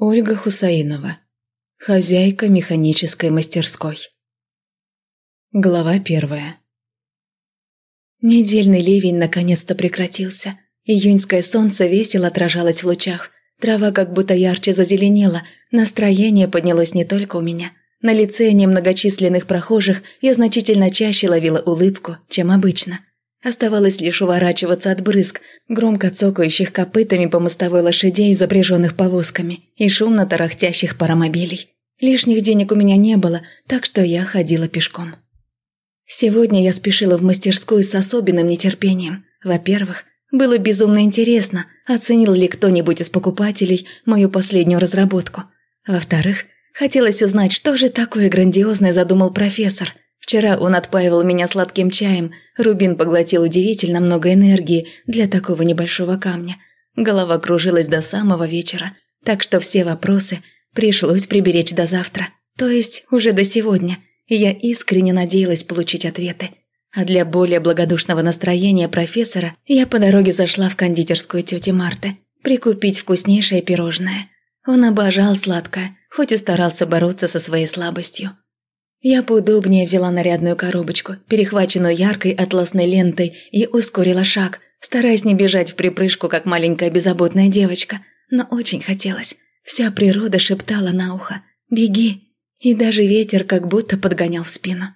Ольга Хусаинова. Хозяйка механической мастерской. Глава первая. Недельный ливень наконец-то прекратился. Июньское солнце весело отражалось в лучах. Трава как будто ярче зазеленела. Настроение поднялось не только у меня. На лице немногочисленных прохожих я значительно чаще ловила улыбку, чем обычно. Оставалось лишь уворачиваться от брызг, громко цокающих копытами по мостовой лошадей, запряженных повозками, и шумно тарахтящих паромобилей. Лишних денег у меня не было, так что я ходила пешком. Сегодня я спешила в мастерскую с особенным нетерпением. Во-первых, было безумно интересно, оценил ли кто-нибудь из покупателей мою последнюю разработку. Во-вторых, хотелось узнать, что же такое грандиозное задумал профессор – Вчера он отпаивал меня сладким чаем, Рубин поглотил удивительно много энергии для такого небольшого камня. Голова кружилась до самого вечера, так что все вопросы пришлось приберечь до завтра, то есть уже до сегодня, я искренне надеялась получить ответы. А для более благодушного настроения профессора я по дороге зашла в кондитерскую тети Марты прикупить вкуснейшее пирожное. Он обожал сладкое, хоть и старался бороться со своей слабостью. Я поудобнее взяла нарядную коробочку, перехваченную яркой атласной лентой, и ускорила шаг, стараясь не бежать в припрыжку, как маленькая беззаботная девочка. Но очень хотелось. Вся природа шептала на ухо «Беги!» И даже ветер как будто подгонял в спину.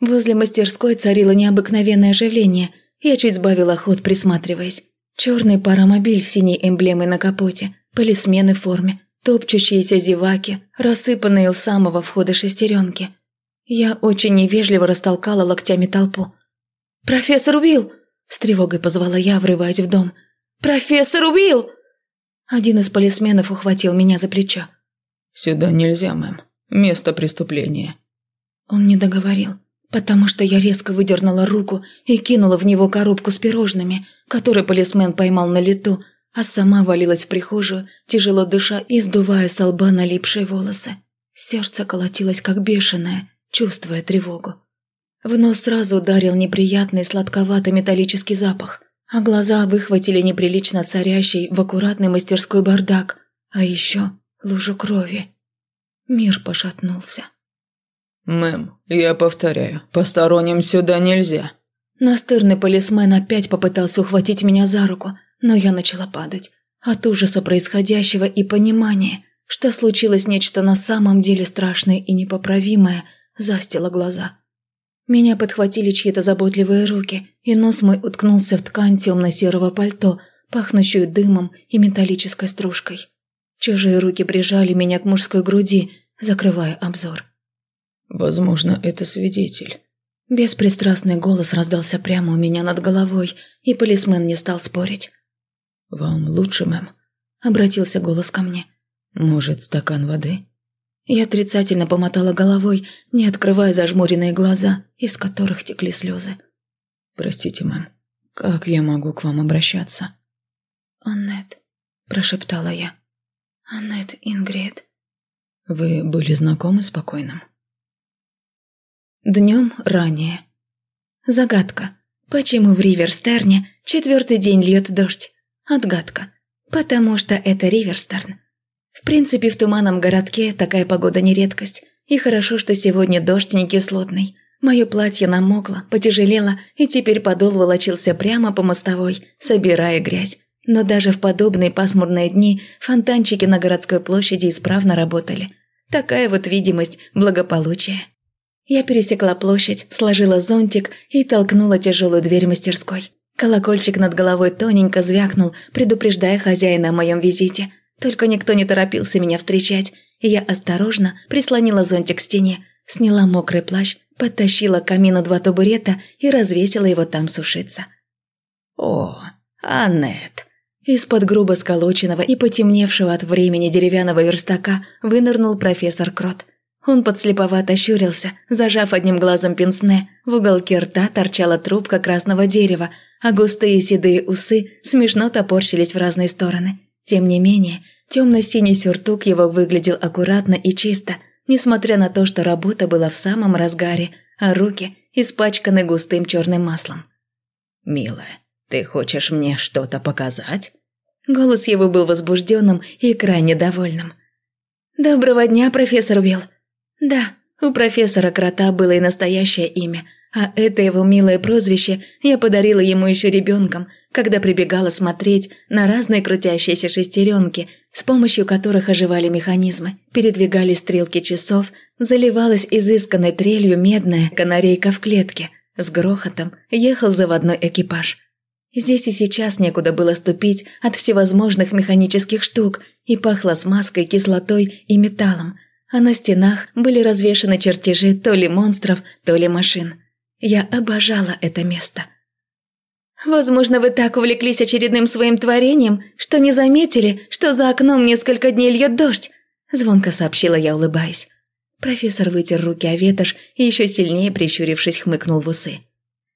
Возле мастерской царило необыкновенное оживление. Я чуть сбавила ход, присматриваясь. Черный паромобиль с синей эмблемой на капоте, полисмены в форме, топчущиеся зеваки, рассыпанные у самого входа шестеренки – я очень невежливо растолкала локтями толпу. «Профессор убил!» – с тревогой позвала я, врываясь в дом. «Профессор убил!» Один из полисменов ухватил меня за плечо. «Сюда нельзя, мэм. Место преступления». Он не договорил, потому что я резко выдернула руку и кинула в него коробку с пирожными, который полисмен поймал на лету, а сама валилась в прихожую, тяжело дыша и сдувая с лба налипшие волосы. Сердце колотилось как бешеное, чувствуя тревогу. В нос сразу ударил неприятный сладковатый металлический запах, а глаза выхватили неприлично царящий в аккуратной мастерской бардак, а еще лужу крови. Мир пошатнулся. «Мэм, я повторяю, посторонним сюда нельзя». Настырный полисмен опять попытался ухватить меня за руку, но я начала падать. От ужаса происходящего и понимания, что случилось нечто на самом деле страшное и непоправимое – застила глаза. Меня подхватили чьи-то заботливые руки, и нос мой уткнулся в ткань темно-серого пальто, пахнущую дымом и металлической стружкой. Чужие руки прижали меня к мужской груди, закрывая обзор. «Возможно, это свидетель». Беспристрастный голос раздался прямо у меня над головой, и полисмен не стал спорить. «Вам лучше, мэм?» – обратился голос ко мне. «Может, стакан воды?» Я отрицательно помотала головой, не открывая зажмуренные глаза, из которых текли слезы. «Простите, мэм, как я могу к вам обращаться?» «Аннет», – прошептала я. «Аннет Ингрид». «Вы были знакомы с покойным?» Днем ранее. Загадка. Почему в Риверстерне четвертый день льет дождь? Отгадка. Потому что это Риверстерн. В принципе, в туманном городке такая погода не редкость. И хорошо, что сегодня дождь не кислотный. Мое платье намокло, потяжелело, и теперь подол волочился прямо по мостовой, собирая грязь. Но даже в подобные пасмурные дни фонтанчики на городской площади исправно работали. Такая вот видимость благополучия. Я пересекла площадь, сложила зонтик и толкнула тяжелую дверь мастерской. Колокольчик над головой тоненько звякнул, предупреждая хозяина о моем визите – только никто не торопился меня встречать, и я осторожно прислонила зонтик к стене, сняла мокрый плащ, подтащила к камину два табурета и развесила его там сушиться. «О, Аннет!» Из-под грубо сколоченного и потемневшего от времени деревянного верстака вынырнул профессор Крот. Он подслеповато щурился, зажав одним глазом пенсне, в уголке рта торчала трубка красного дерева, а густые седые усы смешно топорщились в разные стороны. Тем не менее, темно-синий сюртук его выглядел аккуратно и чисто, несмотря на то, что работа была в самом разгаре, а руки испачканы густым черным маслом. «Милая, ты хочешь мне что-то показать?» Голос его был возбужденным и крайне довольным. «Доброго дня, профессор Уилл». «Да, у профессора Крота было и настоящее имя, а это его милое прозвище я подарила ему еще ребенком, когда прибегала смотреть на разные крутящиеся шестеренки, с помощью которых оживали механизмы, передвигались стрелки часов, заливалась изысканной трелью медная канарейка в клетке, с грохотом ехал заводной экипаж. Здесь и сейчас некуда было ступить от всевозможных механических штук, и пахло смазкой, кислотой и металлом, а на стенах были развешаны чертежи то ли монстров, то ли машин. Я обожала это место. Возможно, вы так увлеклись очередным своим творением, что не заметили, что за окном несколько дней льет дождь», – звонко сообщила я, улыбаясь. Профессор вытер руки о ветошь и еще сильнее, прищурившись, хмыкнул в усы.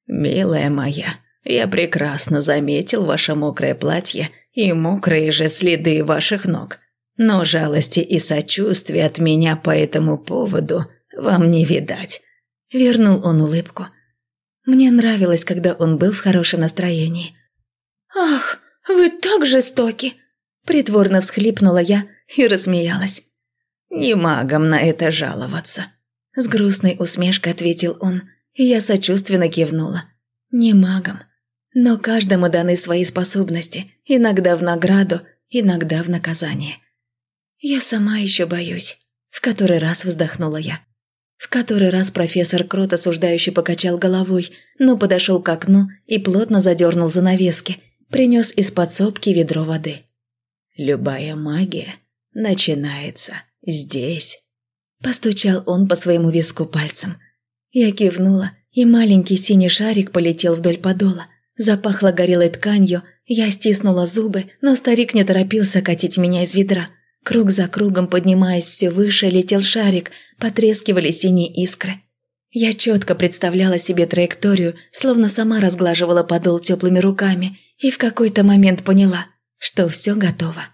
«Милая моя, я прекрасно заметил ваше мокрое платье и мокрые же следы ваших ног. Но жалости и сочувствия от меня по этому поводу вам не видать». Вернул он улыбку. Мне нравилось, когда он был в хорошем настроении. «Ах, вы так жестоки!» Притворно всхлипнула я и рассмеялась. «Не магом на это жаловаться», – с грустной усмешкой ответил он, и я сочувственно кивнула. «Не магом, но каждому даны свои способности, иногда в награду, иногда в наказание. Я сама еще боюсь», – в который раз вздохнула я. В который раз профессор Крот осуждающий покачал головой, но подошел к окну и плотно задернул занавески, принес из подсобки ведро воды. «Любая магия начинается здесь», – постучал он по своему виску пальцем. Я кивнула, и маленький синий шарик полетел вдоль подола. Запахло горелой тканью, я стиснула зубы, но старик не торопился катить меня из ведра. Круг за кругом, поднимаясь все выше, летел шарик, потрескивали синие искры. Я четко представляла себе траекторию, словно сама разглаживала подол теплыми руками, и в какой-то момент поняла, что все готово.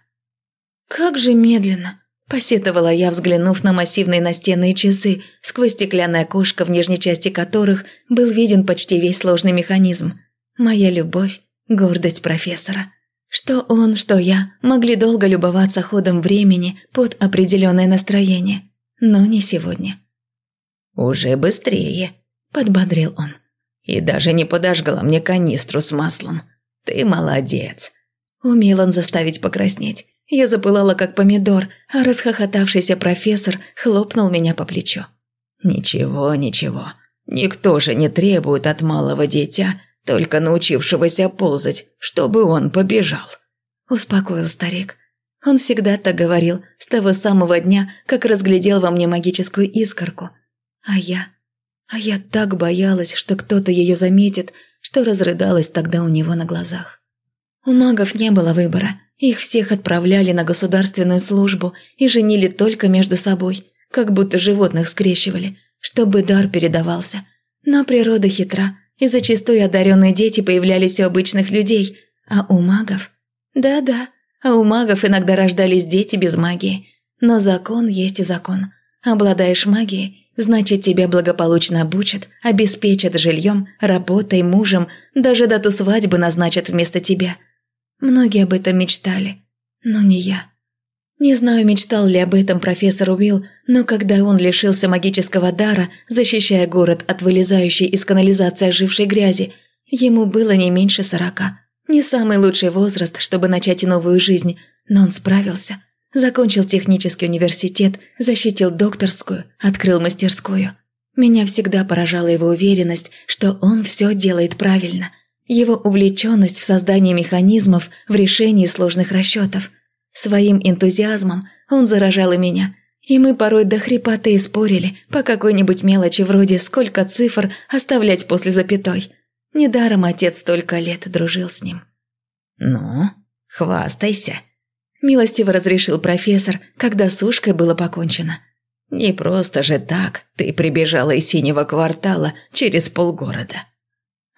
«Как же медленно!» – посетовала я, взглянув на массивные настенные часы, сквозь стеклянное окошко, в нижней части которых был виден почти весь сложный механизм. Моя любовь, гордость профессора. Что он, что я могли долго любоваться ходом времени под определенное настроение, но не сегодня. «Уже быстрее», – подбодрил он. «И даже не подожгла мне канистру с маслом. Ты молодец». Умел он заставить покраснеть. Я запылала, как помидор, а расхохотавшийся профессор хлопнул меня по плечу. «Ничего, ничего. Никто же не требует от малого дитя только научившегося ползать, чтобы он побежал», – успокоил старик. Он всегда так говорил с того самого дня, как разглядел во мне магическую искорку. А я... А я так боялась, что кто-то ее заметит, что разрыдалась тогда у него на глазах. У магов не было выбора. Их всех отправляли на государственную службу и женили только между собой, как будто животных скрещивали, чтобы дар передавался. Но природа хитра, и зачастую одаренные дети появлялись у обычных людей, а у магов... Да-да, а у магов иногда рождались дети без магии. Но закон есть и закон. Обладаешь магией, значит тебя благополучно обучат, обеспечат жильем, работой, мужем, даже дату свадьбы назначат вместо тебя. Многие об этом мечтали, но не я. Не знаю, мечтал ли об этом профессор Уилл, но когда он лишился магического дара, защищая город от вылезающей из канализации ожившей грязи, ему было не меньше сорока. Не самый лучший возраст, чтобы начать новую жизнь, но он справился. Закончил технический университет, защитил докторскую, открыл мастерскую. Меня всегда поражала его уверенность, что он все делает правильно. Его увлеченность в создании механизмов, в решении сложных расчетов – Своим энтузиазмом он заражал и меня, и мы порой до хрипоты спорили по какой-нибудь мелочи вроде «сколько цифр оставлять после запятой». Недаром отец столько лет дружил с ним. «Ну, хвастайся», – милостиво разрешил профессор, когда с ушкой было покончено. «Не просто же так ты прибежала из синего квартала через полгорода».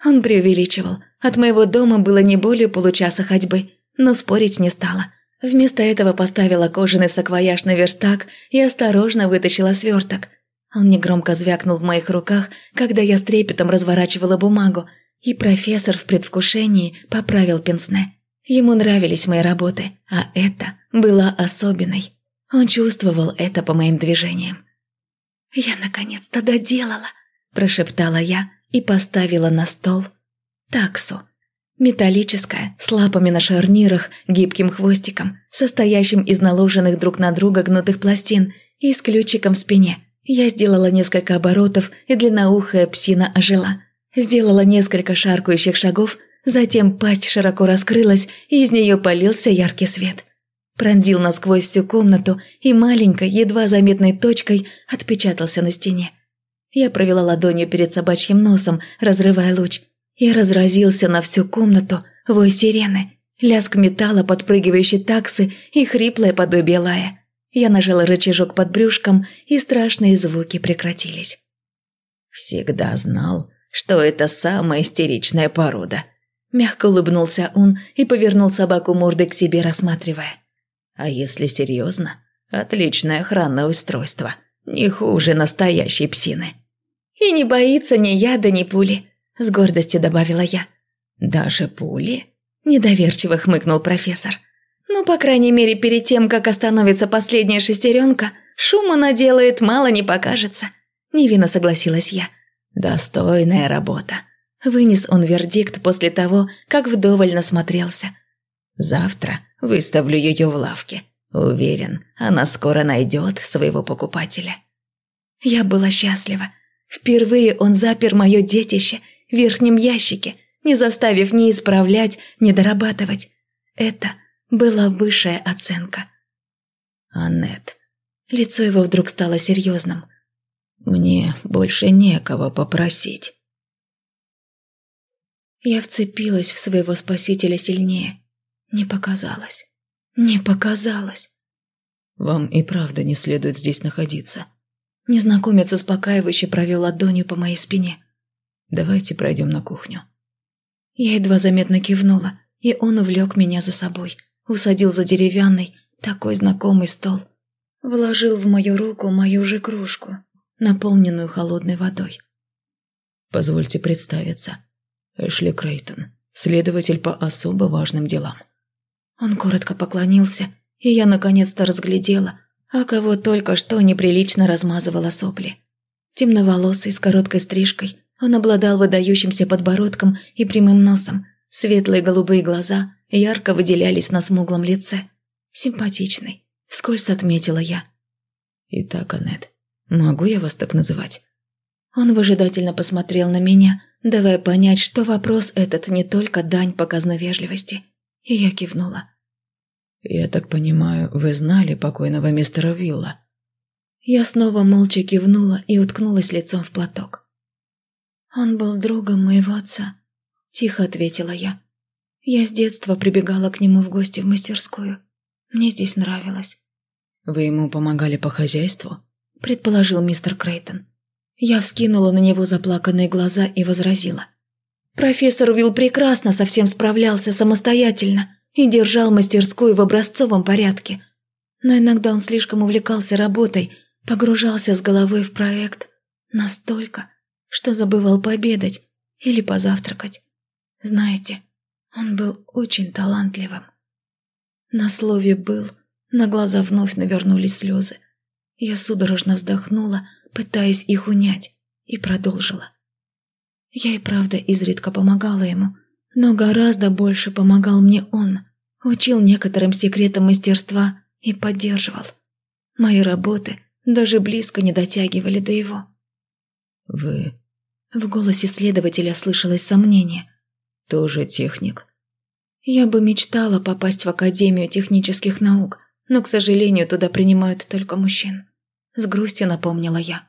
Он преувеличивал. От моего дома было не более получаса ходьбы, но спорить не стала. Вместо этого поставила кожаный саквояж на верстак и осторожно вытащила сверток. Он негромко звякнул в моих руках, когда я с трепетом разворачивала бумагу, и профессор в предвкушении поправил пенсне. Ему нравились мои работы, а это была особенной. Он чувствовал это по моим движениям. «Я наконец-то доделала!» – прошептала я и поставила на стол таксу. Металлическая, с лапами на шарнирах, гибким хвостиком, состоящим из наложенных друг на друга гнутых пластин и с ключиком в спине. Я сделала несколько оборотов, и длинноухая псина ожила. Сделала несколько шаркающих шагов, затем пасть широко раскрылась, и из нее полился яркий свет. Пронзил насквозь всю комнату и маленькой, едва заметной точкой отпечатался на стене. Я провела ладонью перед собачьим носом, разрывая луч – и разразился на всю комнату вой сирены, лязг металла подпрыгивающей таксы и хриплое подобие лая. Я нажала рычажок под брюшком, и страшные звуки прекратились. «Всегда знал, что это самая истеричная порода», Мягко улыбнулся он и повернул собаку мордой к себе, рассматривая. «А если серьезно, отличное охранное устройство, не хуже настоящей псины». «И не боится ни яда, ни пули. – с гордостью добавила я. «Даже пули?» – недоверчиво хмыкнул профессор. «Ну, по крайней мере, перед тем, как остановится последняя шестеренка, шума наделает, мало не покажется», – невинно согласилась я. «Достойная работа», – вынес он вердикт после того, как вдоволь насмотрелся. «Завтра выставлю ее в лавке. Уверен, она скоро найдет своего покупателя». Я была счастлива. Впервые он запер мое детище – верхнем ящике, не заставив ни исправлять, ни дорабатывать. Это была высшая оценка. Аннет. Лицо его вдруг стало серьезным. Мне больше некого попросить. Я вцепилась в своего спасителя сильнее. Не показалось. Не показалось. Вам и правда не следует здесь находиться. Незнакомец успокаивающе провел ладонью по моей спине. Давайте пройдем на кухню». Я едва заметно кивнула, и он увлек меня за собой, усадил за деревянный, такой знакомый стол. Вложил в мою руку мою же кружку, наполненную холодной водой. «Позвольте представиться. Эшли Крейтон, следователь по особо важным делам». Он коротко поклонился, и я наконец-то разглядела, а кого только что неприлично размазывала сопли. Темноволосый, с короткой стрижкой, он обладал выдающимся подбородком и прямым носом. Светлые голубые глаза ярко выделялись на смуглом лице. Симпатичный, вскользь отметила я. «Итак, Аннет, могу я вас так называть?» Он выжидательно посмотрел на меня, давая понять, что вопрос этот не только дань показной вежливости. И я кивнула. «Я так понимаю, вы знали покойного мистера Вилла?» Я снова молча кивнула и уткнулась лицом в платок. «Он был другом моего отца», – тихо ответила я. «Я с детства прибегала к нему в гости в мастерскую. Мне здесь нравилось». «Вы ему помогали по хозяйству?» – предположил мистер Крейтон. Я вскинула на него заплаканные глаза и возразила. «Профессор Уилл прекрасно со всем справлялся самостоятельно и держал мастерскую в образцовом порядке. Но иногда он слишком увлекался работой, погружался с головой в проект настолько, что забывал пообедать или позавтракать. Знаете, он был очень талантливым. На слове «был» на глаза вновь навернулись слезы. Я судорожно вздохнула, пытаясь их унять, и продолжила. Я и правда изредка помогала ему, но гораздо больше помогал мне он, учил некоторым секретам мастерства и поддерживал. Мои работы даже близко не дотягивали до его. «Вы в голосе следователя слышалось сомнение. «Тоже техник?» «Я бы мечтала попасть в Академию технических наук, но, к сожалению, туда принимают только мужчин». С грустью напомнила я.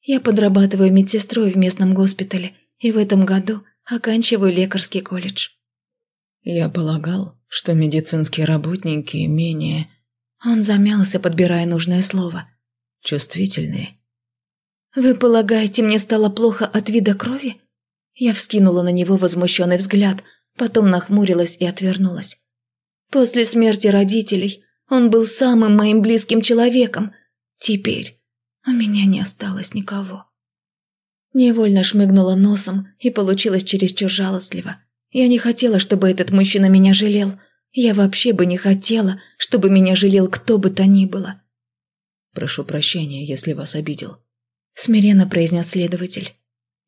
«Я подрабатываю медсестрой в местном госпитале и в этом году оканчиваю лекарский колледж». «Я полагал, что медицинские работники менее...» Он замялся, подбирая нужное слово. «Чувствительные «Вы полагаете, мне стало плохо от вида крови?» Я вскинула на него возмущенный взгляд, потом нахмурилась и отвернулась. После смерти родителей он был самым моим близким человеком. Теперь у меня не осталось никого. Невольно шмыгнула носом и получилось чересчур жалостливо. Я не хотела, чтобы этот мужчина меня жалел. Я вообще бы не хотела, чтобы меня жалел кто бы то ни было. Прошу прощения, если вас обидел. Смиренно произнес следователь.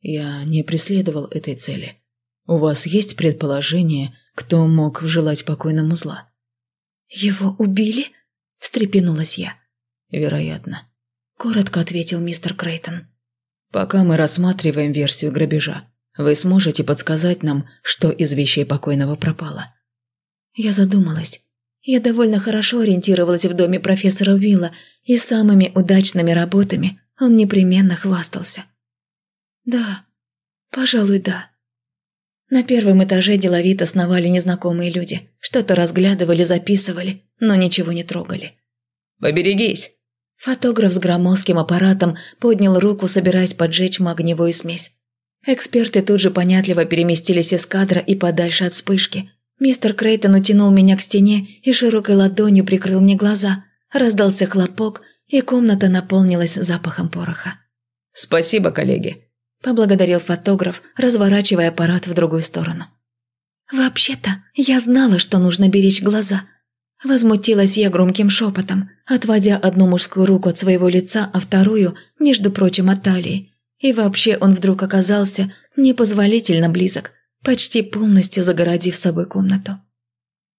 Я не преследовал этой цели. У вас есть предположение, кто мог желать покойному зла? Его убили? Встрепенулась я. Вероятно. Коротко ответил мистер Крейтон. Пока мы рассматриваем версию грабежа, вы сможете подсказать нам, что из вещей покойного пропало? Я задумалась. Я довольно хорошо ориентировалась в доме профессора Уилла, и самыми удачными работами он непременно хвастался. Да, пожалуй, да. На первом этаже деловито сновали незнакомые люди. Что-то разглядывали, записывали, но ничего не трогали. «Поберегись!» Фотограф с громоздким аппаратом поднял руку, собираясь поджечь магниевую смесь. Эксперты тут же понятливо переместились из кадра и подальше от вспышки. Мистер Крейтон утянул меня к стене и широкой ладонью прикрыл мне глаза. Раздался хлопок, и комната наполнилась запахом пороха. «Спасибо, коллеги», – поблагодарил фотограф, разворачивая аппарат в другую сторону. «Вообще-то, я знала, что нужно беречь глаза», Возмутилась я громким шепотом, отводя одну мужскую руку от своего лица, а вторую, между прочим, от талии. И вообще он вдруг оказался непозволительно близок, почти полностью загородив собой комнату.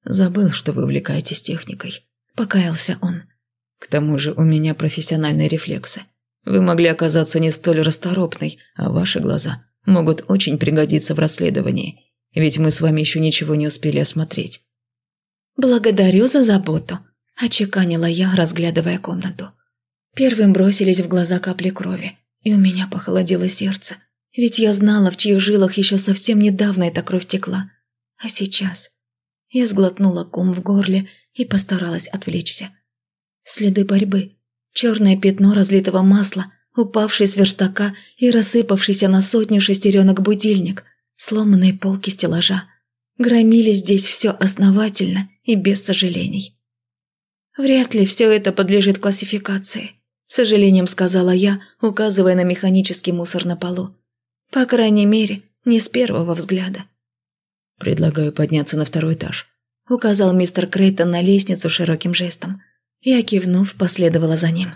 «Забыл, что вы увлекаетесь техникой», – покаялся он. «К тому же у меня профессиональные рефлексы. Вы могли оказаться не столь расторопной, а ваши глаза могут очень пригодиться в расследовании, ведь мы с вами еще ничего не успели осмотреть». «Благодарю за заботу», – очеканила я, разглядывая комнату. Первым бросились в глаза капли крови, и у меня похолодело сердце, ведь я знала, в чьих жилах еще совсем недавно эта кровь текла. А сейчас я сглотнула ком в горле и постаралась отвлечься. Следы борьбы, черное пятно разлитого масла, упавший с верстака и рассыпавшийся на сотню шестеренок будильник, сломанные полки стеллажа – Громили здесь все основательно и без сожалений. «Вряд ли все это подлежит классификации», – с сожалением сказала я, указывая на механический мусор на полу. «По крайней мере, не с первого взгляда». «Предлагаю подняться на второй этаж», – указал мистер Крейтон на лестницу широким жестом. Я, кивнув, последовала за ним.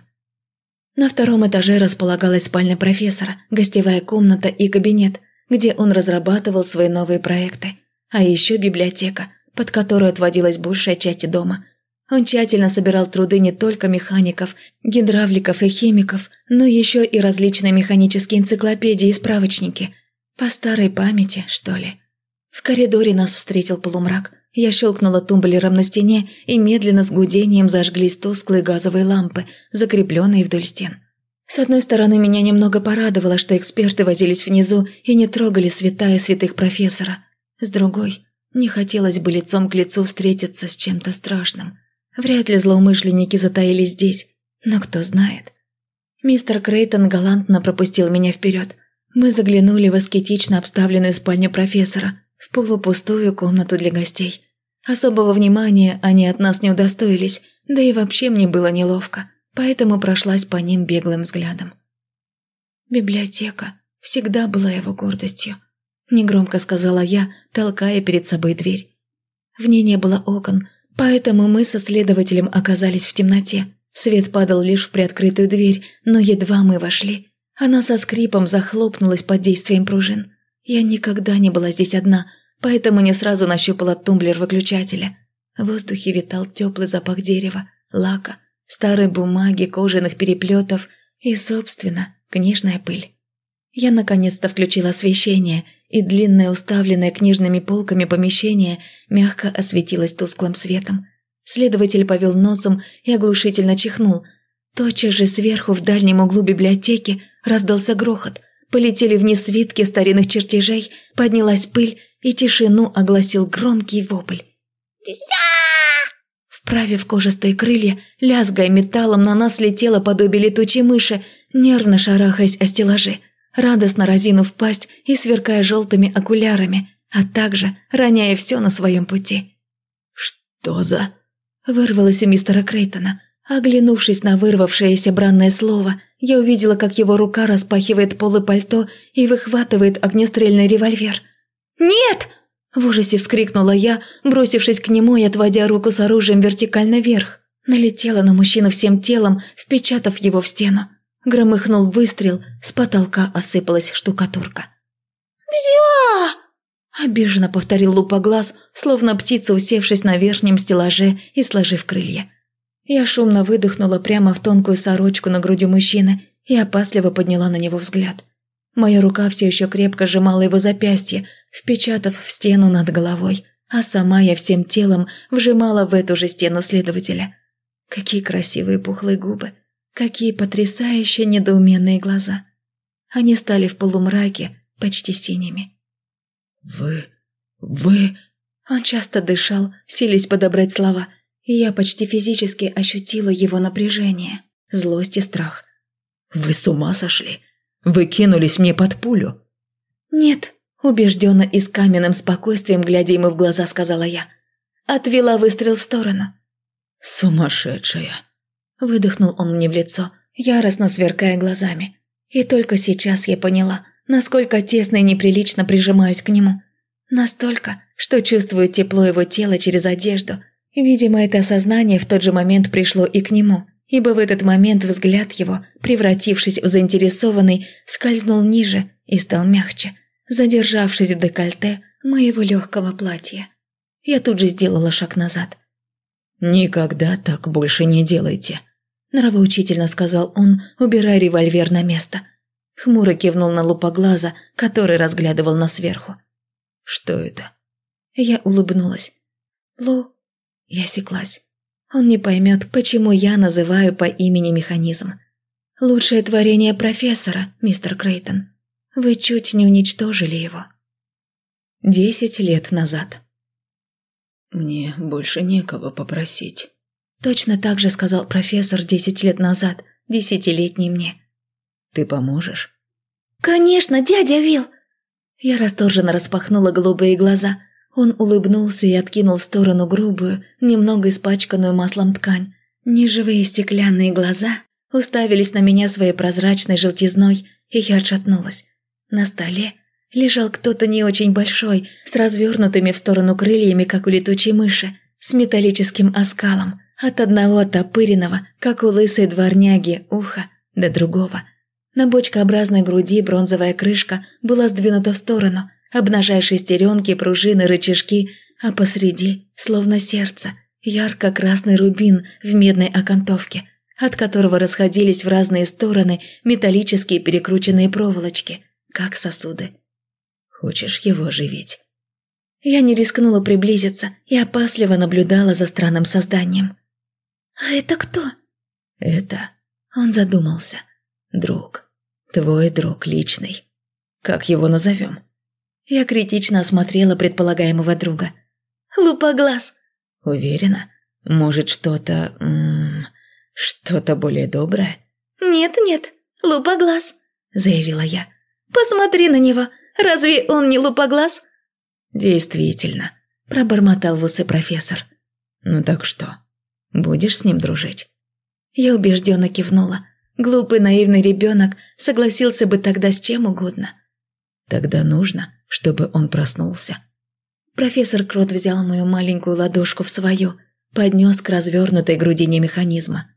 На втором этаже располагалась спальня профессора, гостевая комната и кабинет, где он разрабатывал свои новые проекты. А еще библиотека, под которую отводилась большая часть дома. Он тщательно собирал труды не только механиков, гидравликов и химиков, но еще и различные механические энциклопедии и справочники. По старой памяти, что ли. В коридоре нас встретил полумрак. Я щелкнула тумблером на стене, и медленно с гудением зажглись тусклые газовые лампы, закрепленные вдоль стен. С одной стороны, меня немного порадовало, что эксперты возились внизу и не трогали святая святых профессора – с другой, не хотелось бы лицом к лицу встретиться с чем-то страшным. Вряд ли злоумышленники затаились здесь, но кто знает. Мистер Крейтон галантно пропустил меня вперед. Мы заглянули в аскетично обставленную спальню профессора, в полупустую комнату для гостей. Особого внимания они от нас не удостоились, да и вообще мне было неловко, поэтому прошлась по ним беглым взглядом. Библиотека всегда была его гордостью негромко сказала я, толкая перед собой дверь. В ней не было окон, поэтому мы со следователем оказались в темноте. Свет падал лишь в приоткрытую дверь, но едва мы вошли, она со скрипом захлопнулась под действием пружин. Я никогда не была здесь одна, поэтому не сразу нащупала тумблер выключателя. В воздухе витал теплый запах дерева, лака, старой бумаги, кожаных переплетов и, собственно, книжная пыль. Я наконец-то включила освещение – и длинное уставленное книжными полками помещение мягко осветилось тусклым светом. Следователь повел носом и оглушительно чихнул. Тотчас же сверху в дальнем углу библиотеки раздался грохот. Полетели вниз свитки старинных чертежей, поднялась пыль, и тишину огласил громкий вопль. «Вся!» Вправив кожистые крылья, лязгая металлом, на нас летело подобие летучей мыши, нервно шарахаясь о стеллажи радостно разинув пасть и сверкая желтыми окулярами, а также роняя все на своем пути. «Что за...» – вырвалось у мистера Крейтона. Оглянувшись на вырвавшееся бранное слово, я увидела, как его рука распахивает полы пальто и выхватывает огнестрельный револьвер. «Нет!» – в ужасе вскрикнула я, бросившись к нему и отводя руку с оружием вертикально вверх. Налетела на мужчину всем телом, впечатав его в стену. Громыхнул выстрел, с потолка осыпалась штукатурка. «Взя!» – обиженно повторил лупоглаз, словно птица, усевшись на верхнем стеллаже и сложив крылья. Я шумно выдохнула прямо в тонкую сорочку на груди мужчины и опасливо подняла на него взгляд. Моя рука все еще крепко сжимала его запястье, впечатав в стену над головой, а сама я всем телом вжимала в эту же стену следователя. Какие красивые пухлые губы, какие потрясающие недоуменные глаза. Они стали в полумраке почти синими. «Вы... вы...» Он часто дышал, силясь подобрать слова, я почти физически ощутила его напряжение, злость и страх. «Вы с ума сошли? Вы кинулись мне под пулю?» «Нет», – убежденно и с каменным спокойствием, глядя ему в глаза, сказала я. Отвела выстрел в сторону. «Сумасшедшая!» – выдохнул он мне в лицо, яростно сверкая глазами. И только сейчас я поняла, насколько тесно и неприлично прижимаюсь к нему. Настолько, что чувствую тепло его тела через одежду. Видимо, это осознание в тот же момент пришло и к нему, ибо в этот момент взгляд его, превратившись в заинтересованный, скользнул ниже и стал мягче, задержавшись в декольте моего легкого платья. Я тут же сделала шаг назад. «Никогда так больше не делайте», – нравоучительно сказал он, убирая револьвер на место. Хмуро кивнул на лупоглаза, который разглядывал нас сверху. «Что это?» Я улыбнулась. «Лу...» Я осеклась. Он не поймет, почему я называю по имени механизм. Лучшее творение профессора, мистер Крейтон. Вы чуть не уничтожили его. Десять лет назад. Мне больше некого попросить. Точно так же сказал профессор десять лет назад, десятилетний мне. Ты поможешь? Конечно, дядя Вил. Я расторженно распахнула голубые глаза – он улыбнулся и откинул в сторону грубую, немного испачканную маслом ткань. Неживые стеклянные глаза уставились на меня своей прозрачной желтизной, и я отшатнулась. На столе лежал кто-то не очень большой, с развернутыми в сторону крыльями, как у летучей мыши, с металлическим оскалом, от одного оттопыренного, как у лысой дворняги, уха, до другого. На бочкообразной груди бронзовая крышка была сдвинута в сторону – обнажая шестеренки, пружины, рычажки, а посреди, словно сердце, ярко-красный рубин в медной окантовке, от которого расходились в разные стороны металлические перекрученные проволочки, как сосуды. «Хочешь его оживить?» Я не рискнула приблизиться и опасливо наблюдала за странным созданием. «А это кто?» «Это...» Он задумался. «Друг. Твой друг личный. Как его назовем?» Я критично осмотрела предполагаемого друга. «Лупоглаз!» «Уверена? Может, что-то... что-то более доброе?» «Нет-нет, лупоглаз», — заявила я. «Посмотри на него, разве он не лупоглаз?» «Действительно», — пробормотал в усы профессор. «Ну так что, будешь с ним дружить?» Я убежденно кивнула. Глупый наивный ребенок согласился бы тогда с чем угодно. Тогда нужно, чтобы он проснулся. Профессор Крот взял мою маленькую ладошку в свою, поднес к развернутой грудине механизма.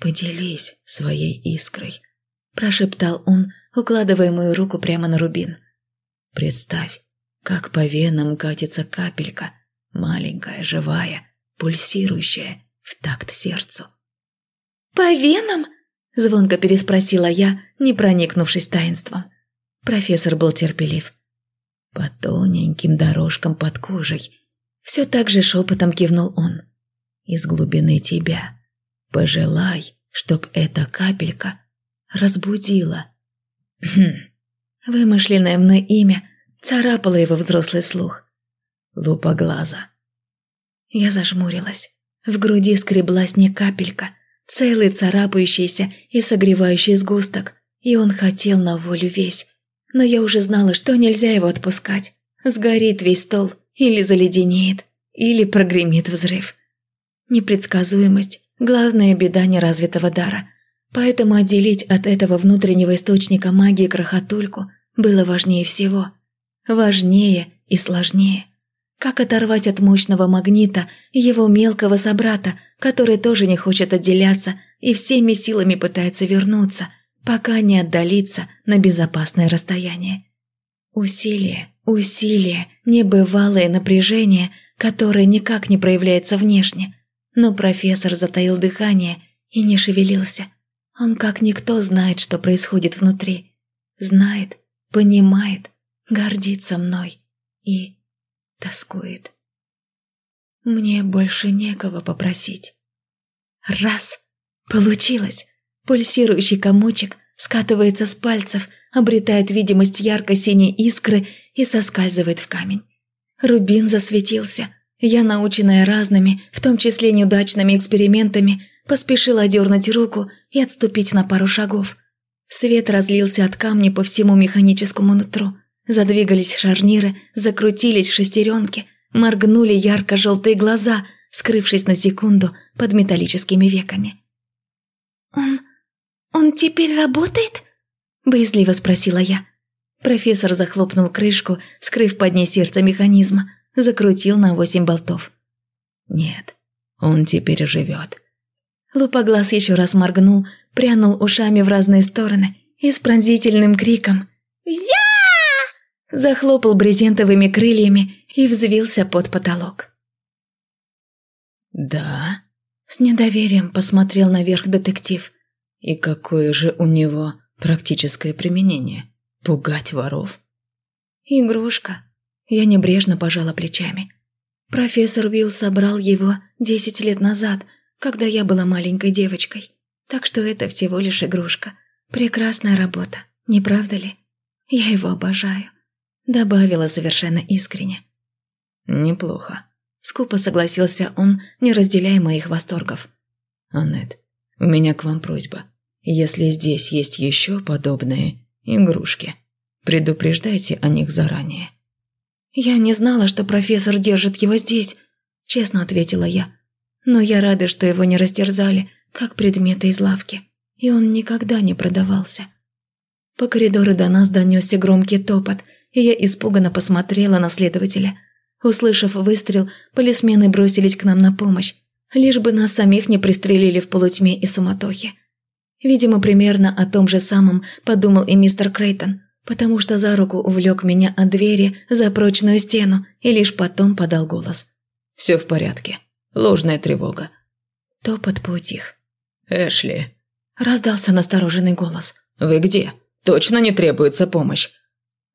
«Поделись своей искрой», – прошептал он, укладывая мою руку прямо на рубин. «Представь, как по венам катится капелька, маленькая, живая, пульсирующая, в такт сердцу». «По венам?» – звонко переспросила я, не проникнувшись таинством. Профессор был терпелив по тоненьким дорожкам под кожей. Все так же шепотом кивнул он. Из глубины тебя. Пожелай, чтоб эта капелька разбудила. Хм. Вымышленное мной имя царапало его взрослый слух. Лупа глаза. Я зажмурилась. В груди скреблась не капелька, целый царапающийся и согревающий сгусток, и он хотел на волю весь, но я уже знала, что нельзя его отпускать. Сгорит весь стол, или заледенеет, или прогремит взрыв. Непредсказуемость – главная беда неразвитого дара. Поэтому отделить от этого внутреннего источника магии крохотульку было важнее всего. Важнее и сложнее. Как оторвать от мощного магнита его мелкого собрата, который тоже не хочет отделяться и всеми силами пытается вернуться, пока не отдалиться на безопасное расстояние. Усилие, усилие, небывалое напряжение, которое никак не проявляется внешне. Но профессор затаил дыхание и не шевелился. Он как никто знает, что происходит внутри. Знает, понимает, гордится мной и тоскует. Мне больше некого попросить. Раз. Получилось. Пульсирующий комочек скатывается с пальцев, обретает видимость ярко-синей искры и соскальзывает в камень. Рубин засветился. Я, наученная разными, в том числе неудачными экспериментами, поспешила одернуть руку и отступить на пару шагов. Свет разлился от камня по всему механическому нутру. Задвигались шарниры, закрутились шестеренки, моргнули ярко-желтые глаза, скрывшись на секунду под металлическими веками. «Он... он теперь работает?» – боязливо спросила я. Профессор захлопнул крышку, скрыв под ней сердце механизма, закрутил на восемь болтов. «Нет, он теперь живет». Лупоглаз еще раз моргнул, прянул ушами в разные стороны и с пронзительным криком «Взя!» захлопал брезентовыми крыльями и взвился под потолок. «Да?» – с недоверием посмотрел наверх детектив. «И какое же у него практическое применение? Пугать воров?» «Игрушка». Я небрежно пожала плечами. Профессор Уилл собрал его десять лет назад, когда я была маленькой девочкой. Так что это всего лишь игрушка. Прекрасная работа, не правда ли? Я его обожаю. Добавила совершенно искренне. Неплохо. Скупо согласился он, не разделяя моих восторгов. Аннет, у меня к вам просьба. Если здесь есть еще подобные игрушки, предупреждайте о них заранее. «Я не знала, что профессор держит его здесь», – честно ответила я. «Но я рада, что его не растерзали, как предметы из лавки, и он никогда не продавался. По коридору до нас донесся громкий топот, и я испуганно посмотрела на следователя. Услышав выстрел, полисмены бросились к нам на помощь, лишь бы нас самих не пристрелили в полутьме и суматохе. Видимо, примерно о том же самом подумал и мистер Крейтон, потому что за руку увлек меня от двери за прочную стену и лишь потом подал голос. «Все в порядке. Ложная тревога». Топот поутих. «Эшли!» Раздался настороженный голос. «Вы где? Точно не требуется помощь?»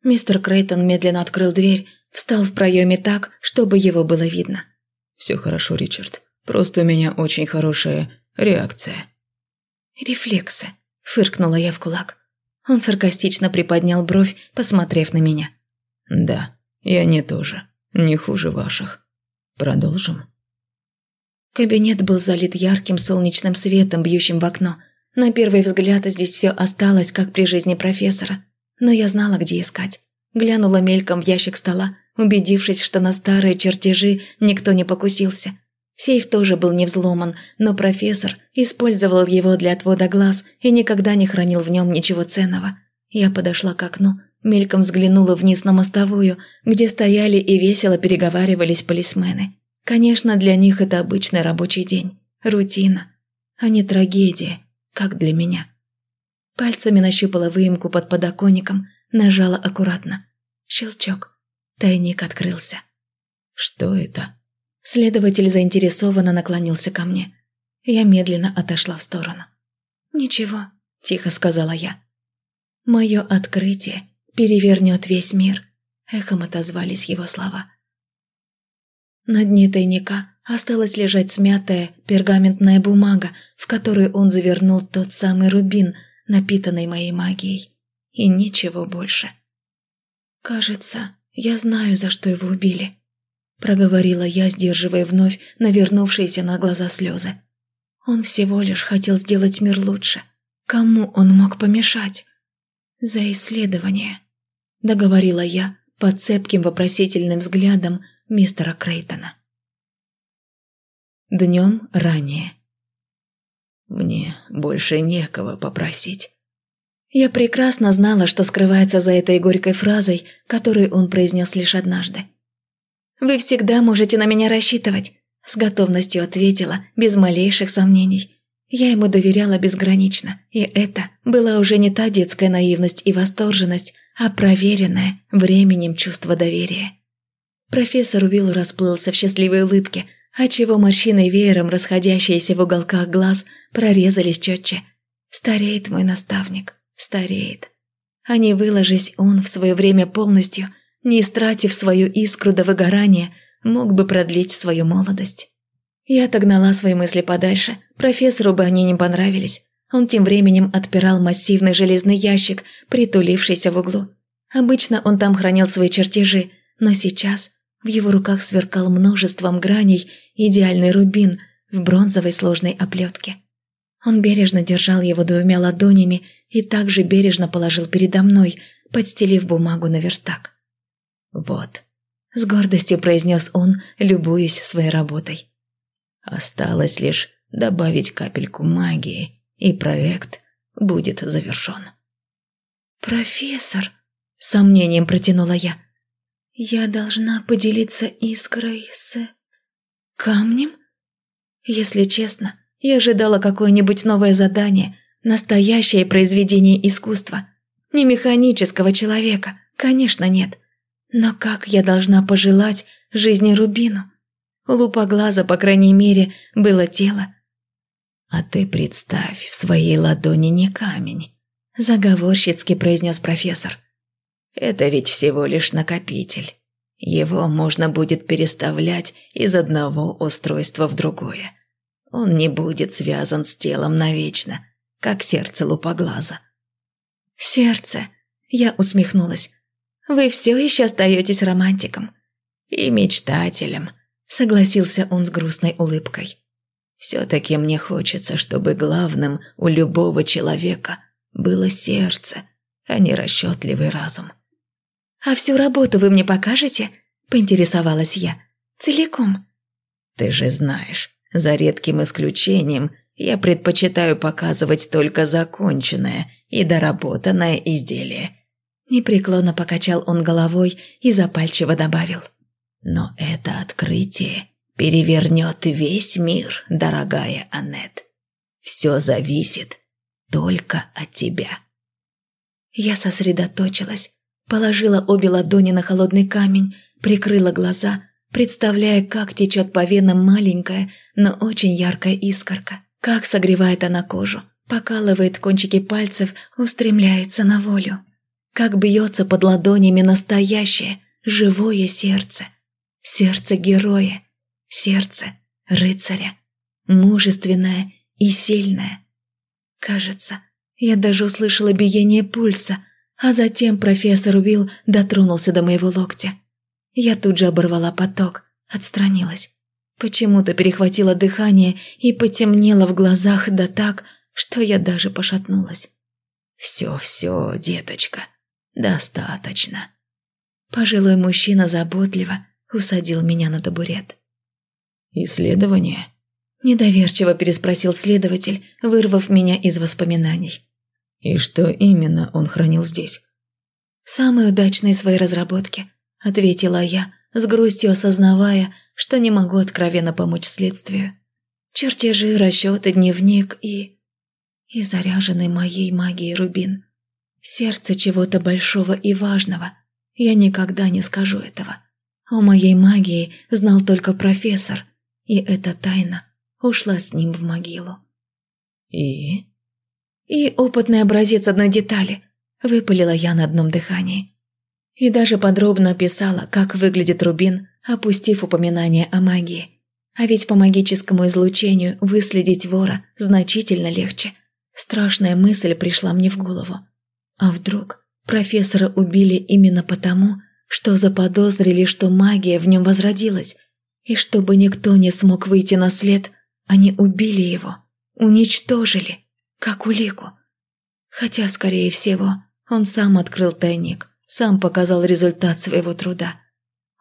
Мистер Крейтон медленно открыл дверь, встал в проеме так, чтобы его было видно. «Все хорошо, Ричард. Просто у меня очень хорошая реакция». «Рефлексы», – фыркнула я в кулак. Он саркастично приподнял бровь, посмотрев на меня. «Да, и они тоже. Не хуже ваших. Продолжим?» Кабинет был залит ярким солнечным светом, бьющим в окно. На первый взгляд здесь все осталось, как при жизни профессора. Но я знала, где искать. Глянула мельком в ящик стола, убедившись, что на старые чертежи никто не покусился. Сейф тоже был не взломан, но профессор использовал его для отвода глаз и никогда не хранил в нем ничего ценного. Я подошла к окну, мельком взглянула вниз на мостовую, где стояли и весело переговаривались полисмены. Конечно, для них это обычный рабочий день, рутина, а не трагедия, как для меня. Пальцами нащупала выемку под подоконником, нажала аккуратно. Щелчок. Тайник открылся. «Что это?» Следователь заинтересованно наклонился ко мне. Я медленно отошла в сторону. «Ничего», – тихо сказала я. «Мое открытие перевернет весь мир», – эхом отозвались его слова. На дне тайника осталась лежать смятая пергаментная бумага, в которую он завернул тот самый рубин, напитанный моей магией. И ничего больше. «Кажется, я знаю, за что его убили», – проговорила я, сдерживая вновь навернувшиеся на глаза слезы. «Он всего лишь хотел сделать мир лучше. Кому он мог помешать?» «За исследование», – договорила я под цепким вопросительным взглядом мистера Крейтона. Днем ранее. Мне больше некого попросить. Я прекрасно знала, что скрывается за этой горькой фразой, которую он произнес лишь однажды. «Вы всегда можете на меня рассчитывать», С готовностью ответила, без малейших сомнений. Я ему доверяла безгранично, и это была уже не та детская наивность и восторженность, а проверенное временем чувство доверия. Профессор Уилл расплылся в счастливой улыбке, отчего морщины веером, расходящиеся в уголках глаз, прорезались четче. Стареет мой наставник, стареет. А не выложись он в свое время полностью, не истратив свою искру до выгорания, мог бы продлить свою молодость. Я отогнала свои мысли подальше, профессору бы они не понравились. Он тем временем отпирал массивный железный ящик, притулившийся в углу. Обычно он там хранил свои чертежи, но сейчас в его руках сверкал множеством граней идеальный рубин в бронзовой сложной оплетке. Он бережно держал его двумя ладонями и также бережно положил передо мной, подстелив бумагу на верстак. «Вот», — с гордостью произнес он, любуясь своей работой. «Осталось лишь добавить капельку магии, и проект будет завершен». «Профессор», — сомнением протянула я, — я должна поделиться искрой с... камнем? Если честно, я ожидала какое-нибудь новое задание, настоящее произведение искусства. Не механического человека, конечно, нет. Но как я должна пожелать жизни Рубину? У лупоглаза, по крайней мере, было тело. «А ты представь, в своей ладони не камень», – заговорщицки произнес профессор. Это ведь всего лишь накопитель. Его можно будет переставлять из одного устройства в другое. Он не будет связан с телом навечно, как сердце лупоглаза. «Сердце!» – я усмехнулась. «Вы все еще остаетесь романтиком». «И мечтателем», – согласился он с грустной улыбкой. «Все-таки мне хочется, чтобы главным у любого человека было сердце, а не расчетливый разум». «А всю работу вы мне покажете?» – поинтересовалась я. «Целиком». «Ты же знаешь, за редким исключением я предпочитаю показывать только законченное и доработанное изделие». Непреклонно покачал он головой и запальчиво добавил. «Но это открытие перевернет весь мир, дорогая Аннет. Все зависит только от тебя». Я сосредоточилась, Положила обе ладони на холодный камень, прикрыла глаза, представляя, как течет по венам маленькая, но очень яркая искорка, как согревает она кожу, покалывает кончики пальцев, устремляется на волю, как бьется под ладонями настоящее, живое сердце, сердце героя, сердце рыцаря, мужественное и сильное. Кажется, я даже услышала биение пульса – а затем профессор Уилл дотронулся до моего локтя. Я тут же оборвала поток, отстранилась. Почему-то перехватило дыхание и потемнело в глазах да так, что я даже пошатнулась. «Все-все, деточка, достаточно». Пожилой мужчина заботливо усадил меня на табурет. «Исследование?» Недоверчиво переспросил следователь, вырвав меня из воспоминаний. «И что именно он хранил здесь?» «Самые удачные свои разработки», – ответила я, с грустью осознавая, что не могу откровенно помочь следствию. Чертежи, расчеты, дневник и... и заряженный моей магией рубин. Сердце чего-то большого и важного. Я никогда не скажу этого. О моей магии знал только профессор, и эта тайна ушла с ним в могилу. «И?» И опытный образец одной детали, выпалила я на одном дыхании. И даже подробно описала, как выглядит рубин, опустив упоминание о магии. А ведь по магическому излучению выследить вора значительно легче. Страшная мысль пришла мне в голову. А вдруг профессора убили именно потому, что заподозрили, что магия в нем возродилась, и чтобы никто не смог выйти на след, они убили его, уничтожили как улику. Хотя, скорее всего, он сам открыл тайник, сам показал результат своего труда.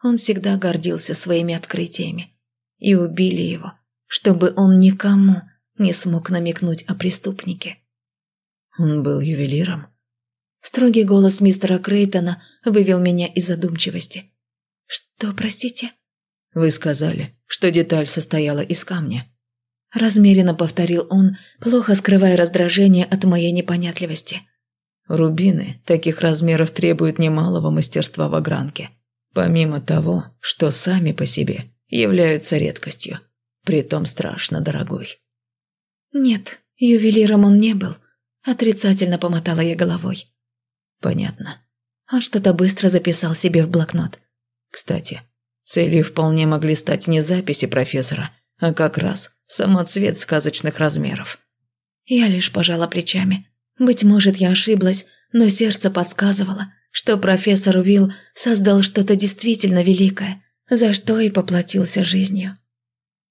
Он всегда гордился своими открытиями. И убили его, чтобы он никому не смог намекнуть о преступнике. Он был ювелиром. Строгий голос мистера Крейтона вывел меня из задумчивости. «Что, простите?» Вы сказали, что деталь состояла из камня. Размеренно повторил он, плохо скрывая раздражение от моей непонятливости. Рубины таких размеров требуют немалого мастерства в огранке. Помимо того, что сами по себе являются редкостью, притом страшно дорогой. Нет, ювелиром он не был. Отрицательно помотала я головой. Понятно. Он что-то быстро записал себе в блокнот. Кстати, целью вполне могли стать не записи профессора, а как раз самоцвет сказочных размеров. Я лишь пожала плечами. Быть может, я ошиблась, но сердце подсказывало, что профессор Уилл создал что-то действительно великое, за что и поплатился жизнью.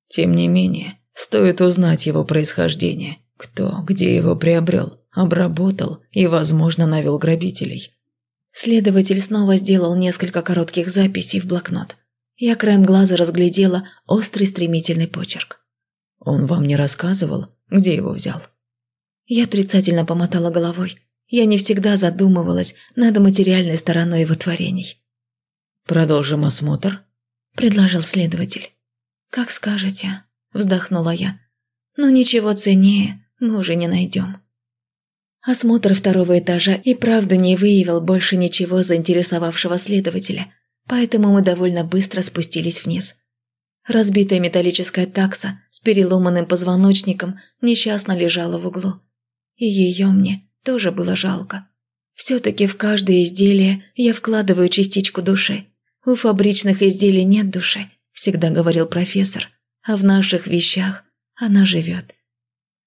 Тем не менее, стоит узнать его происхождение, кто, где его приобрел, обработал и, возможно, навел грабителей. Следователь снова сделал несколько коротких записей в блокнот. Я краем глаза разглядела острый стремительный почерк. «Он вам не рассказывал, где его взял?» Я отрицательно помотала головой. Я не всегда задумывалась над материальной стороной его творений. «Продолжим осмотр?» – предложил следователь. «Как скажете», – вздохнула я. «Но ничего ценнее мы уже не найдем». Осмотр второго этажа и правда не выявил больше ничего заинтересовавшего следователя, поэтому мы довольно быстро спустились вниз. Разбитая металлическая такса с переломанным позвоночником несчастно лежала в углу. И ее мне тоже было жалко. Все-таки в каждое изделие я вкладываю частичку души. У фабричных изделий нет души, всегда говорил профессор, а в наших вещах она живет.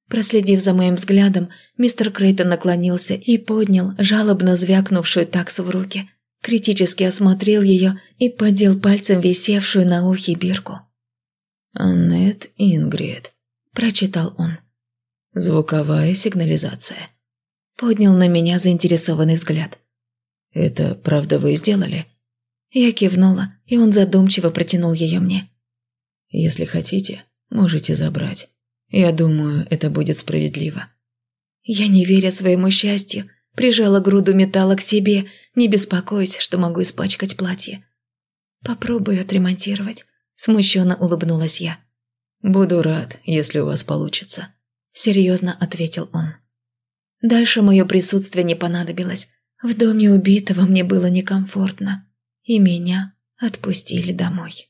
Проследив за моим взглядом, мистер Крейтон наклонился и поднял жалобно звякнувшую таксу в руки. Критически осмотрел ее и подел пальцем висевшую на ухе бирку. «Аннет Ингрид», – прочитал он. «Звуковая сигнализация». Поднял на меня заинтересованный взгляд. «Это правда вы сделали?» Я кивнула, и он задумчиво протянул ее мне. «Если хотите, можете забрать. Я думаю, это будет справедливо». Я, не веря своему счастью, прижала груду металла к себе, не беспокоясь, что могу испачкать платье. «Попробую отремонтировать», – смущенно улыбнулась я. «Буду рад, если у вас получится», – серьезно ответил он. Дальше мое присутствие не понадобилось. В доме убитого мне было некомфортно, и меня отпустили домой.